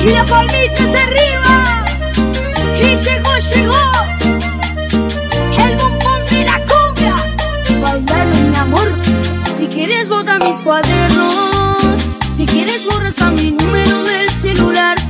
y la palmita se arriba. Y llegó, llegó el bombón de la cumbia. Bailalo, mi amor. Si quieres, bota mis cuadernos. Si quieres, borras a mi número del celular.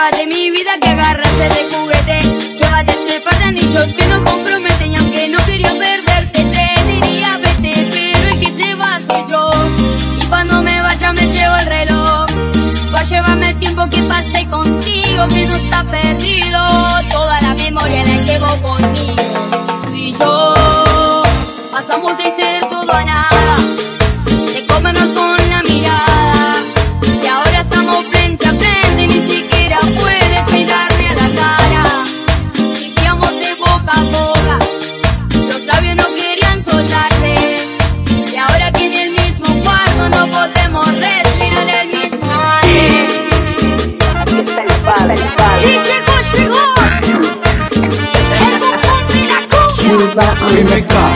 Llévate mi vida que agarraste de juguete. Llévate ese par de anillos que no comprometen y aunque no quería perderte te diría vete, pero el que se va soy yo. Y cuando me vaya me llevo el reloj. Va a llevarme el tiempo que pasé contigo que no está perdido. Toda la memoria la llevo conmigo. Y yo pasamos de ser todo a nada. Bye. We make